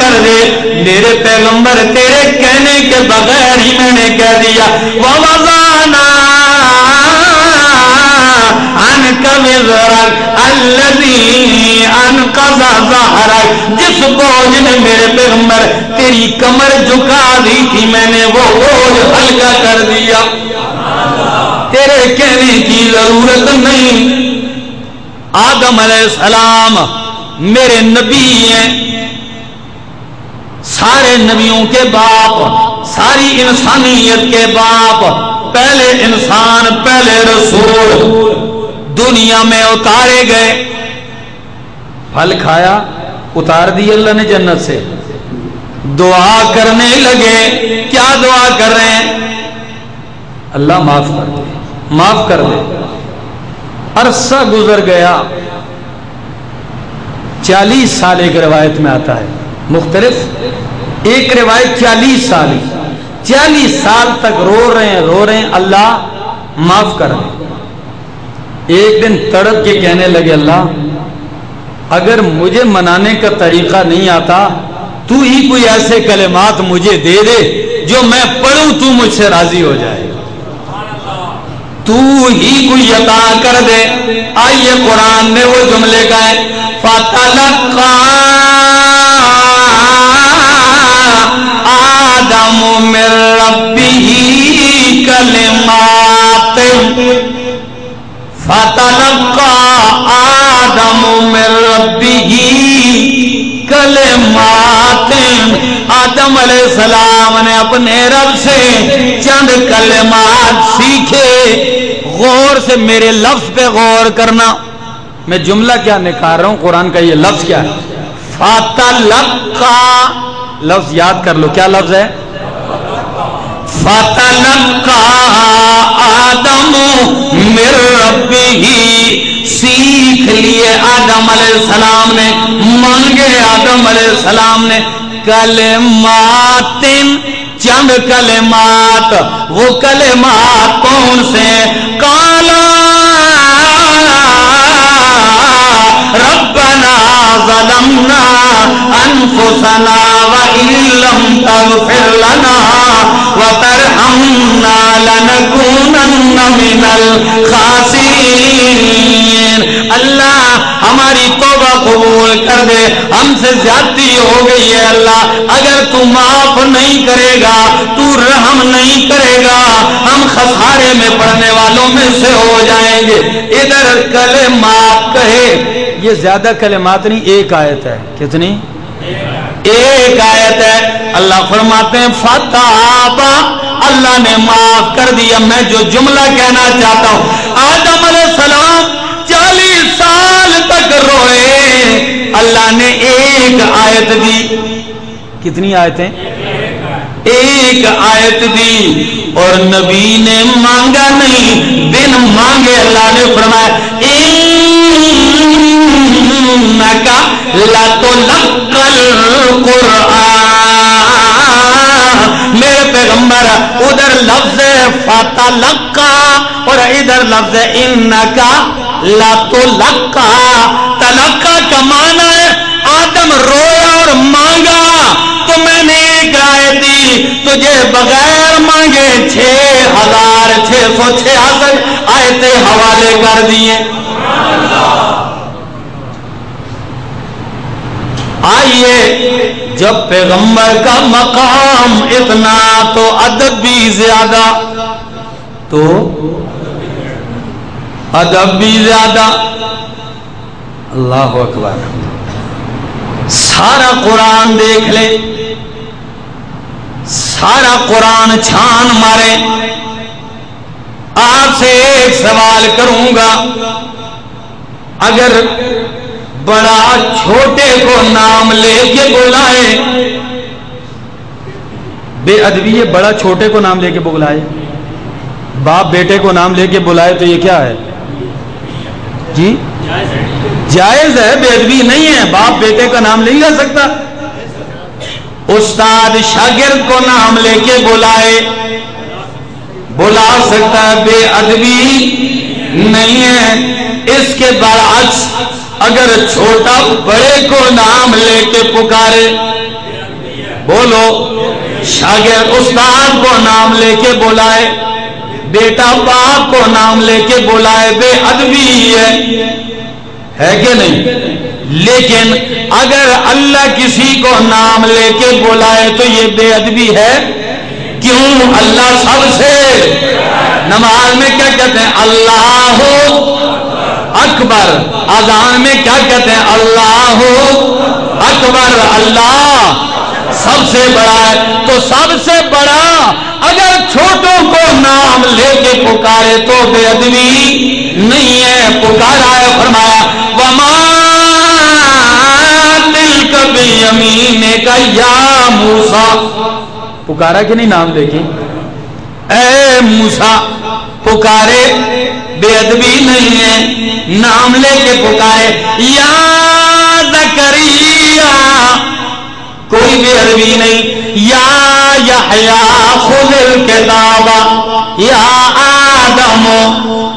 کر دے۔ میرے پیغمبر تیرے کہنے کے بغیر ہی میں نے کہہ دیا وہ وزانہ جس بوجھ نے میرے پیغمبر تیری کمر جھکا دی تھی، میں نے وہ بوجھ ہلکا کر دیا۔ تیرے کہنے کی ضرورت نہیں۔ آدم علیہ السلام میرے نبی ہیں۔ سارے نبیوں کے باپ، ساری انسانیت کے باپ، پہلے انسان، پہلے رسول، دنیا میں اتارے گئے۔ پھل کھایا، اتار دی اللہ نے جنت سے۔ دعا کرنے لگے۔ کیا دعا کر رہے ہیں؟ اللہ معاف کر دے، معاف کر دے۔ عرصہ گزر گیا۔ چالیس سال ایک روایت میں آتا ہے۔ مختلف ایک روایت چالیس سال چالیس سال تک رو رہے ہیں، رو رہے ہیں، اللہ معاف کر دے۔ ایک دن تڑپ کے کہنے لگے، اللہ، اگر مجھے منانے کا طریقہ نہیں آتا، تو ہی کوئی ایسے کلمات مجھے دے دے جو میں پڑھوں، تو مجھ سے راضی ہو جائے۔ تو ہی کوئی عطا کر دے۔ آئیے قرآن میں وہ جملے کا ہے آدم من ربه کلمات۔ فتلقى آدم من ربه کلمات۔ آدم علیہ السلام نے اپنے رب سے چند کلمات سیکھے۔ غور سے میرے لفظ پہ غور کرنا۔ میں جملہ کیا نکار رہا ہوں؟ قرآن کا یہ لفظ کیا ہے؟ فتلقى لفظ یاد کر لو، کیا لفظ ہے؟ فتلقى آدم مر ربی سیکھ لیے آدم علیہ السلام نے، مانگے آدم علیہ السلام نے، کلمات، چند کلمات۔ وہ کلمات کون سے؟ کالا ربنا ظلمنا انفسنا وإن لم تغفر لنا وترحمنا لنكونن من الخاسرين. اللہ ہماری توبہ قبول کر دے، ہم سے زیادتی ہو گئی ہے اللہ۔ اگر تو معاف نہیں کرے گا، تو رحم نہیں کرے گا۔ ہم خسارے میں پڑھنے والوں میں سے ہو جائیں گے۔ ادھر کلمات کہے، یہ زیادہ کلمات نہیں، ایک آیت ہے۔ کتنی؟ ایک آیت ہے، اللہ فرماتے ہیں فتح اللہ نے معاف کر دیا۔ میں جو جملہ کہنا چاہتا ہوں، آدم علیہ السلام چالیس سال تک روئے۔ اللہ نے ایک آیت دی۔ کتنی آیتیں؟ ایک آیت دی۔ اور نبی نے مانگا نہیں بن مانگے۔ اللہ نے فرمایا میرے پیغمبر، ادھر لفظ فاتح لکا اور ادھر لفظ ان کا لاتو لکا تلکا کا مانا ہے آدم رویا اور مانگا. تو میں نے ایک رائے دی، تجھے بغیر مانگے چھ ہزار چھ سو چھیاسٹھ آئے حوالے کر دیے۔ آئیے، جب پیغمبر کا مقام اتنا تو ادب بھی زیادہ، تو ادب بھی زیادہ۔ اللہ اکبر۔ سارا قرآن دیکھ لے، سارا قرآن چھان مارے۔ آپ سے ایک سوال کروں گا، اگر بڑا چھوٹے کو نام لے کے بلائے۔ بے ادبی یہ بڑا چھوٹے کو نام لے کے بلائے۔ باپ بیٹے کو نام لے کے بلائے تو یہ کیا ہے؟ جی؟ جائز ہے، بے ادبی نہیں ہے۔ باپ بیٹے کا نام نہیں لے سکتا۔ استاد شاگرد کو نام لے کے بلائے۔ بلا سکتا ہے، بے ادبی نہیں ہے۔ اس کے برعکس اگر چھوٹا بڑے کو نام لے کے پکارے، بولو، شاگرد استاد کو نام لے کے بلائے، بیٹا باپ کو نام لے کے بلائے، بے ادبی ہے ہے کہ نہیں؟ لیکن اگر اللہ کسی کو نام لے کے بلائے تو یہ بے ادبی ہے؟ کیوں؟ اللہ سب سے۔ نماز میں کیا کہتے ہیں؟ اللہ ہو اکبر، اذان میں کیا کہتے ہیں؟ اللہ، اکبر، اللہ۔ سب سے بڑا ہے، تو سب سے بڑا، اگر چھوٹوں کو نام لے کے پکارے تو بے ادبی نہیں ہے۔ پکارا ہے، فرمایا، وما دل کبھی امین کا یا موسا پکارا کہ نہیں نام لے کے اے موسا پکارے۔ بے ادبی نہیں ہے۔ نام لے کے پکارے۔ یا زکریا کوئی بے ادبی نہیں۔ یا یا خود الکتاب۔ یا آدم۔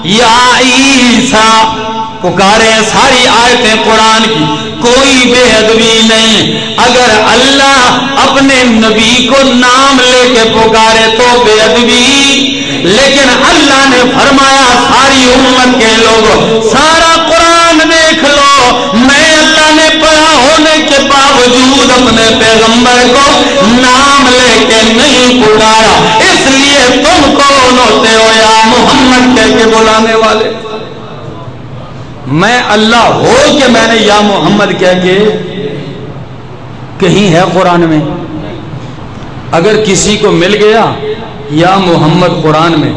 یا عیسیٰ۔ پکارے ساری آیتیں قرآن کی۔ کوئی بے ادبی نہیں۔ اگر اللہ اپنے نبی کو نام لے کے پکارے تو بے ادبی لیکن اللہ نے فرمایا ساری امت کے لوگ، سارا قرآن دیکھ لو۔ میں اللہ نے پڑھا ہونے کے باوجود اپنے پیغمبر کو نام لے کے نہیں پکارا۔ اس لیے تم کون ہوتے ہو یا محمد کہہ کے بلانے والے؟ میں اللہ ہو کہ میں نے یا محمد کہہ کے؟ کہیں ہے قرآن میں؟ اگر کسی کو مل گیا یا محمد قرآن میں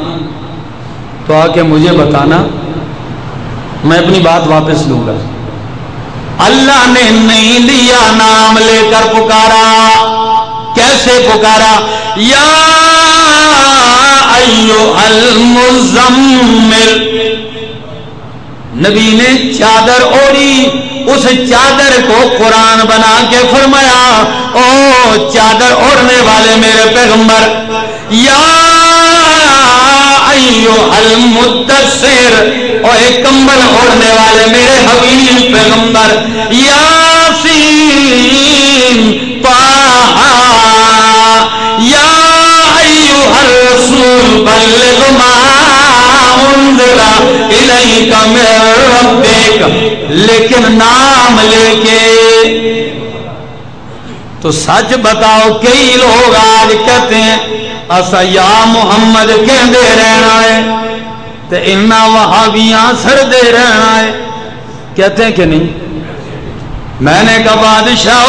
تو آ کے مجھے بتانا، میں اپنی بات واپس لوں گا۔ اللہ نے نہیں لیا نام لے کر پکارا۔ کیسے پکارا؟ یا ایو المزمل نبی نے چادر اوڑی، اس چادر کو قرآن بنا کے فرمایا، او چادر اوڑھنے والے میرے پیغمبر یا ایو المدثر، او ایک کمبل اوڑھنے والے میرے حبیب پیغمبر، یاسین پاہا یا ایو الرسول، بلغ ما انزل الیک من ربک۔ لیکن نام لے کے تو سچ بتاؤ، کئی لوگ آج کہتے ہیں اصا یا محمد کہندے رہنا ہے، تے انا وہابیاں سڑدے رہنا ہے۔ کہتے ہیں کہ نہیں؟ میں نے کہا بادشاہ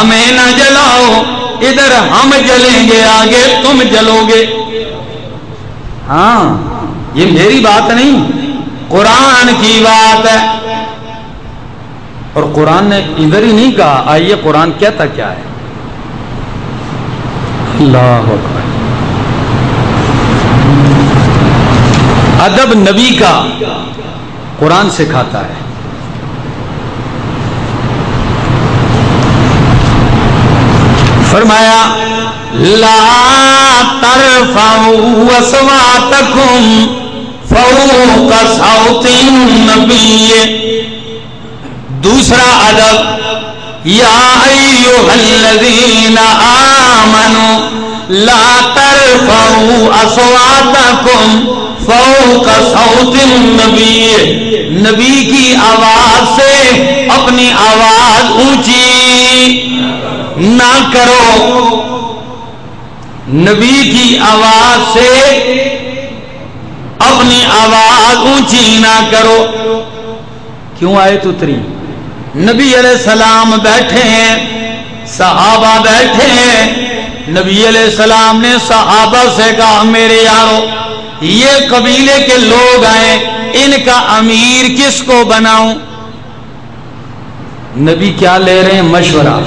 ہمیں نہ جلاؤ، ادھر ہم جلیں گے، آگے تم جلو گے۔ ہاں یہ میری بات نہیں، قرآن کی بات ہے۔ اور قرآن نے ادھر ہی نہیں کہا، آئیے قرآن کہتا کیا ہے۔ اللہ ادب نبی کا قرآن سکھاتا ہے۔ فرمایا، لا ترفعوا اصواتكم فوق صوت النبي دوسرا ادب، یا ایوہ الذین آمنوا، لا ترفعوا اصواتكم فوق صوت النبی۔ نبی کی آواز سے اپنی آواز اونچی۔ نہ کرو۔ نبی کی آواز سے اپنی آواز اونچی نہ کرو۔ کیوں آئے تو تری؟ نبی علیہ السلام بیٹھے ہیں، صحابہ بیٹھے ہیں۔ نبی علیہ السلام نے صحابہ سے کہا، میرے یارو یہ قبیلے کے لوگ آئے ان کا امیر کس کو بناؤں؟ نبی کیا لے رہے ہیں؟ مشورہ۔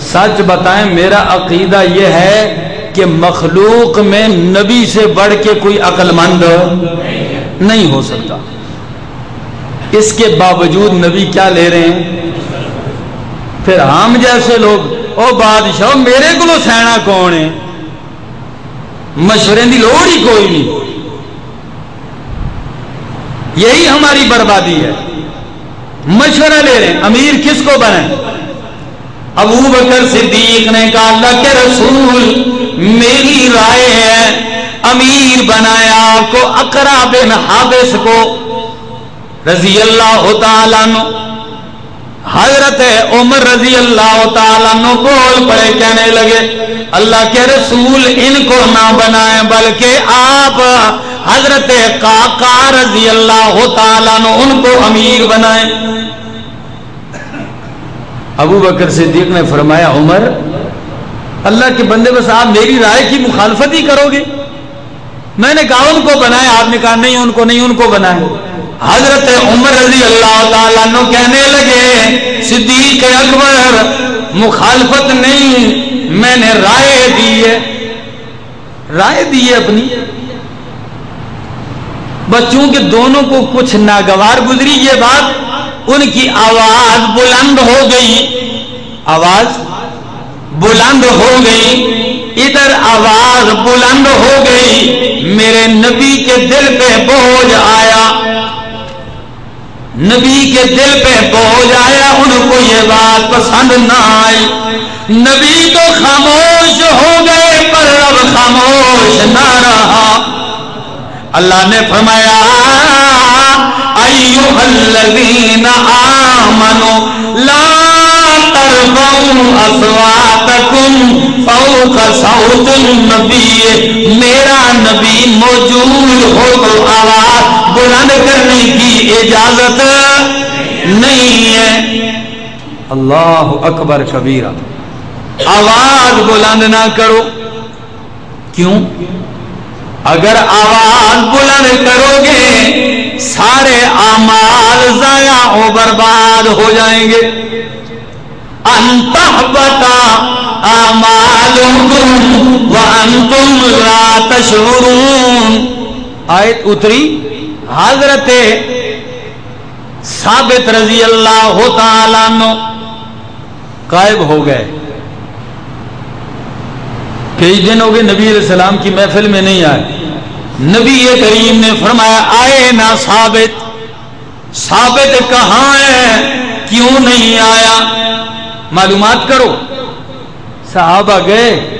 سچ بتائیں، میرا عقیدہ یہ ہے کہ مخلوق میں نبی سے بڑھ کے کوئی عقل مند نہیں ہو سکتا۔ اس کے باوجود نبی کیا لے رہے ہیں؟ پھر ہم جیسے لوگ، او بادشاہ، میرے کو سینا کون ہے؟ مشورے کی لوڑ ہی کوئی نہیں۔ یہی ہماری بربادی ہے۔ مشورہ لے رہے ہیں امیر کس کو بنے ابو بکر صدیق نے کہا، اللہ کے رسول میری رائے ہے۔ امیر بنایا کو اکرا بن حابس کو۔ رضی اللہ تعالیٰ حضرت عمر رضی اللہ تعالیٰ نو بول پڑے، کہنے لگے، اللہ کے رسول ان کو نہ بنائیں، بلکہ آپ حضرت قاقا رضی اللہ تعالیٰ نو ان کو امیر بنائیں ابو بکر صدیق نے فرمایا، عمر، اللہ کے بندے بس آپ میری رائے کی مخالفت ہی کرو گے۔ میں نے کہا، ان کو بنایا آپ نے کہا، نہیں، ان کو نہیں، ان کو بنائے۔ حضرت عمر رضی اللہ تعالیٰ نو کہنے لگے، صدیق اکبر، مخالفت نہیں، میں نے رائے دی ہے۔ رائے دی ہے اپنی۔ بچوں کے دونوں کو کچھ ناگوار گزری یہ بات، ان کی آواز بلند ہو گئی۔ آواز بلند ہو گئی۔ ادھر آواز بلند ہو گئی۔ میرے نبی کے دل پہ بوجھ آیا۔ نبی کے دل پہ بوجھ آیا، ان کو یہ بات پسند نہ آئی۔ نبی تو خاموش ہو گئے، پر اب خاموش نہ رہا۔ اللہ نے فرمایا ایوہ الذین آمنوا لا ترفعوا اصواتکم فوق صوت النبی. میرا نبی موجود ہو تو آواز بلند کرنے کی اجازت نہیں ہے۔ اللہ اکبر کبیرہ۔ آواز بلند نہ کرو۔ کیوں؟ اگر آواز بلند کرو گے، سارے آمال ضائع و برباد ہو جائیں گے۔ انتہ بتا آمال وانتم لا تشعرون۔ آیت اتری، حضرت ثابت رضی اللہ تعالیٰ قائب ہو گئے۔ کئی دن ہو گئے نبی علیہ السلام کی محفل میں نہیں آئے۔ نبی کریم نے فرمایا، آئے نہ ثابت۔ ثابت کہاں ہے؟ کیوں نہیں آیا؟ معلومات کرو۔ صحابہ گئے۔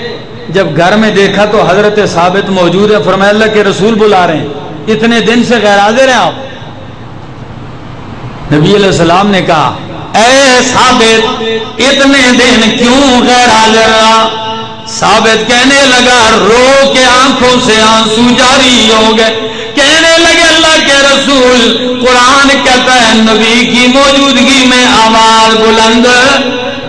جب گھر میں دیکھا تو حضرت ثابت موجود ہے، فرمایا، اللہ کے رسول بلا رہے ہیں۔ اتنے دن سے غیر حاضر ہیں آپ۔ نبی علیہ السلام نے کہا، اے ثابت، اتنے دن کیوں غیر حاضر رہا ثابت کہنے لگا، رو کے آنکھوں سے آنسو جاری ہو گئے۔ کہنے لگے، اللہ کے رسول، قرآن کہتا ہے، نبی کی موجودگی میں آواز بلند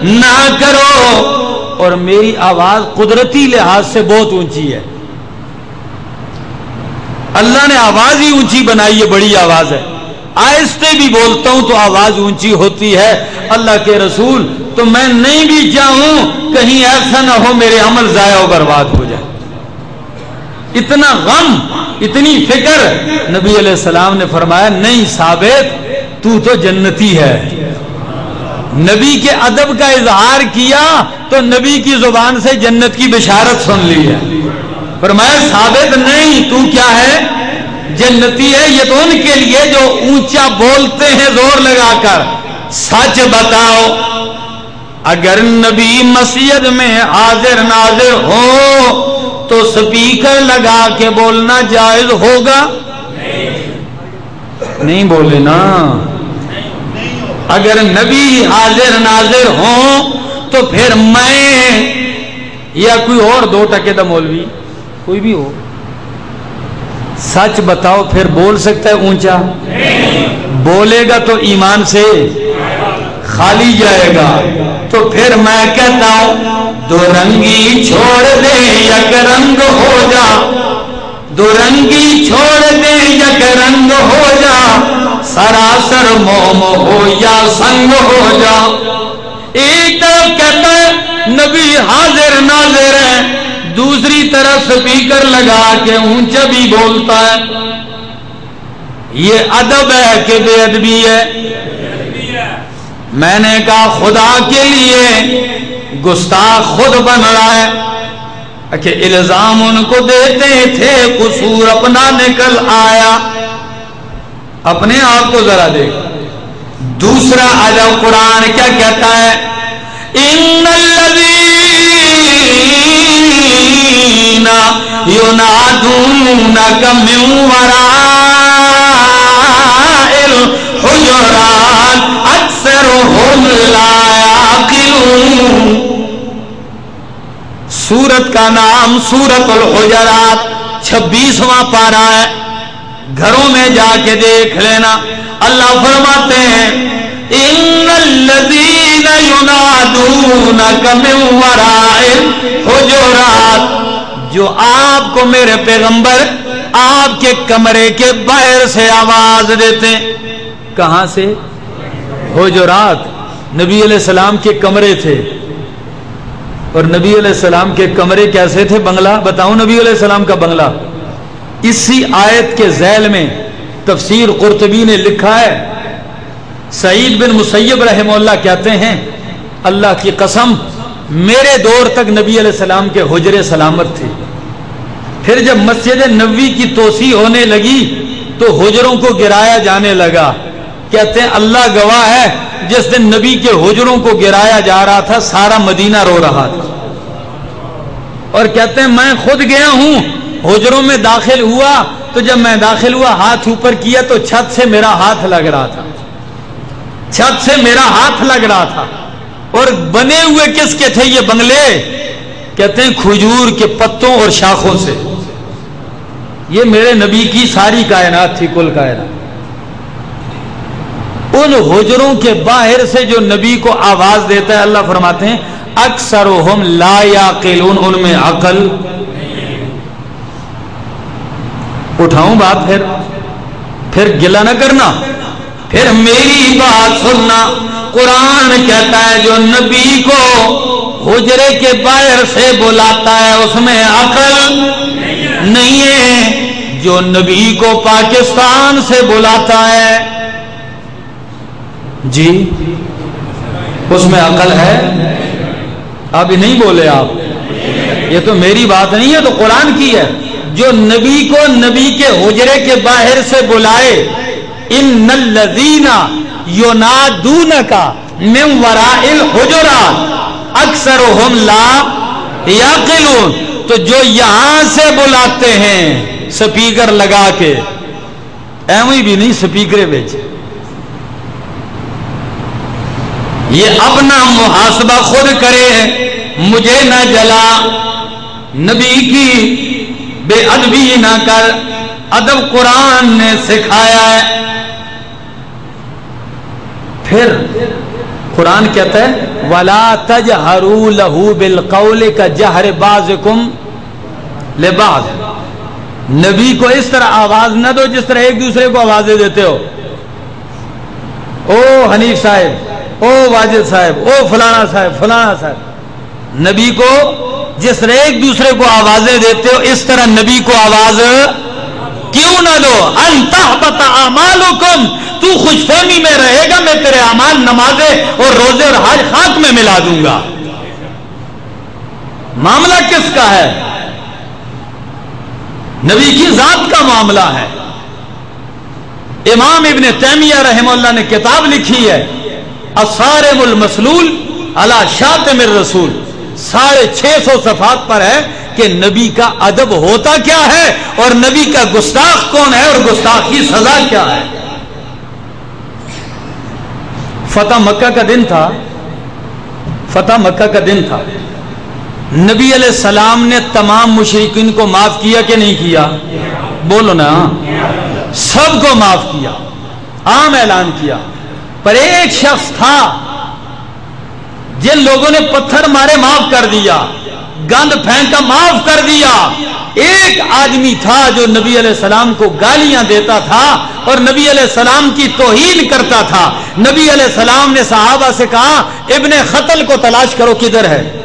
نہ کرو۔ اور میری آواز قدرتی لحاظ سے بہت اونچی ہے۔ اللہ نے آواز ہی اونچی بنائی ہے بڑی آواز ہے۔ آہستے بھی بولتا ہوں تو آواز اونچی ہوتی ہے۔ اللہ کے رسول تو میں نہیں بھی چاہوں کہیں ایسا نہ ہو میرے عمل ضائع و برباد ہو جائے۔ اتنا غم، اتنی فکر۔ نبی علیہ السلام نے فرمایا، نہیں ثابت، تو تو جنتی ہے۔ نبی کے ادب کا اظہار کیا تو نبی کی زبان سے جنت کی بشارت سن لی ہے۔ فرمایا، ثابت نہیں، تو کیا ہے؟ جنتی ہے، یہ تو ان کے لیے جو اونچا بولتے ہیں زور لگا کر۔ سچ بتاؤ اگر نبی مسجد میں حاضر ناظر ہو تو سپیکر لگا کے بولنا جائز ہوگا؟ نہیں بولے نا اگر نبی حاضر ناظر ہوں تو پھر میں یا کوئی اور دو ٹکے دا مولوی، کوئی بھی ہو۔ سچ بتاؤ، پھر بول سکتا ہے اونچا؟ بولے گا تو ایمان سے خالی جائے گا۔ تو پھر میں کہتا ہوں، دو رنگی چھوڑ دے یک رنگ ہو جا۔ دو رنگی چھوڑ دے یک رنگ ہو جا۔ سراسر موم ہو یا سنگ ہو جا۔ ایک طرف کہتا ہے، نبی حاضر ناظر ہے۔ دوسری طرف سپیکر لگا کے اونچا بھی بولتا ہے۔ یہ ادب ہے کہ بے ادبی ہے۔ میں نے کہا خدا کے لیے گستاخ خود بن رہا ہے۔ کہ الزام ان کو دیتے تھے، قصور اپنا نکل آیا۔ اپنے آپ کو ذرا دیکھ۔ دوسرا ادب قرآن کیا کہتا ہے؟ ان الذین من وراء الحجرات اکثرهم لا سورت کا نام سورت الحجرات، چھبیسواں پارا ہے۔ گھروں میں جا کے دیکھ لینا۔ اللہ فرماتے ہیں، ان الذین من وراء الحجرات جو آپ کو میرے پیغمبر، آپ کے کمرے کے باہر سے آواز دیتے کہاں سے؟ حجرات نبی علیہ السلام کے کمرے تھے۔ اور نبی علیہ السلام کے کمرے کیسے تھے؟ بنگلہ؟ بتاؤں نبی علیہ السلام کا بنگلہ۔ اسی آیت کے ذیل میں تفسیر قرطبی نے لکھا ہے۔ سعید بن مسیب رحم اللہ کہتے ہیں، اللہ کی قسم، میرے دور تک نبی علیہ السلام کے حجر سلامت تھے۔ پھر جب مسجد نبی کی توسیع ہونے لگی تو حجروں کو گرایا جانے لگا۔ کہتے ہیں، اللہ گواہ ہے، جس دن نبی کے حجروں کو گرایا جا رہا تھا، سارا مدینہ رو رہا تھا۔ اور کہتے ہیں، میں خود گیا ہوں، حجروں میں داخل ہوا، تو جب میں داخل ہوا، ہاتھ اوپر کیا تو چھت سے میرا ہاتھ لگ رہا تھا۔ چھت سے میرا ہاتھ لگ رہا تھا۔ اور بنے ہوئے کس کے تھے یہ بنگلے؟ کہتے ہیں، کھجور کے پتوں اور شاخوں سے۔ یہ میرے نبی کی ساری کائنات تھی، کل کائنات۔ ان حجروں کے باہر سے جو نبی کو آواز دیتا ہے، اللہ فرماتے ہیں اکثر لا یاقلون، ان میں عقل اٹھاؤں بات پھر پھر گلا نہ کرنا، پھر میری بات سننا۔ قرآن کہتا ہے، جو نبی کو حجرے کے باہر سے بلاتا ہے، اس میں عقل نہیں ہے۔ جو نبی کو پاکستان سے بلاتا ہے جی اس میں عقل ہے۔ ابھی نہیں بولے آپ۔ یہ تو میری بات نہیں ہے تو قرآن کی ہے۔ جو نبی کو نبی کے حجرے کے باہر سے بلائے، ان الذین یونادون کا من وراء الحجرات اکثر ہم لا یاقلون۔ تو جو یہاں سے بلاتے ہیں سپیکر لگا کے، ایویں بھی نہیں سپیکرے بیچے یہ اپنا محاسبہ خود کرے مجھے نہ جلا۔ نبی کی بے ادبی نہ کر۔ ادب قرآن نے سکھایا ہے۔ پھر قرآن کہتا ہے؟ ولا تج ہرو لہو بال کا جہر باز کم لباس نبی کو اس طرح آواز نہ دو جس طرح ایک دوسرے کو آوازیں دیتے ہو۔ او حنیف صاحب او واجد صاحب، او فلانا صاحب فلانا صاحب۔ نبی کو جس طرح ایک دوسرے کو آوازیں دیتے ہو، اس طرح نبی کو آواز کیوں نہ دو؟ انتہ بتا امالکم تو خوش فہمی میں رہے گا، میں تیرے امان نمازے اور روزے اور حج خاک میں ملا دوں گا۔ معاملہ کس کا ہے؟ نبی کی ذات کا معاملہ ہے۔ امام ابن تیمیہ رحم اللہ نے کتاب لکھی ہے۔ اسارم المسلول اللہ شاطم الرسول۔ ساڑھے چھ سو صفات پر ہے کہ نبی کا ادب ہوتا کیا ہے اور نبی کا گستاخ کون ہے اور گستاخ کی سزا کیا ہے۔ فتح مکہ کا دن تھا۔ فتح مکہ کا دن تھا۔ نبی علیہ السلام نے تمام مشرقین کو معاف کیا کہ نہیں کیا؟ بولو نا۔ سب کو معاف کیا۔ عام اعلان کیا۔ پر ایک شخص تھا جن لوگوں نے پتھر مارے معاف کر دیا، گند پھینکا معاف کر دیا۔ ایک آدمی تھا جو نبی علیہ السلام کو گالیاں دیتا تھا اور نبی علیہ السلام کی توہین کرتا تھا۔ نبی علیہ السلام نے صحابہ سے کہا، ابن قتل کو تلاش کرو کدھر ہے۔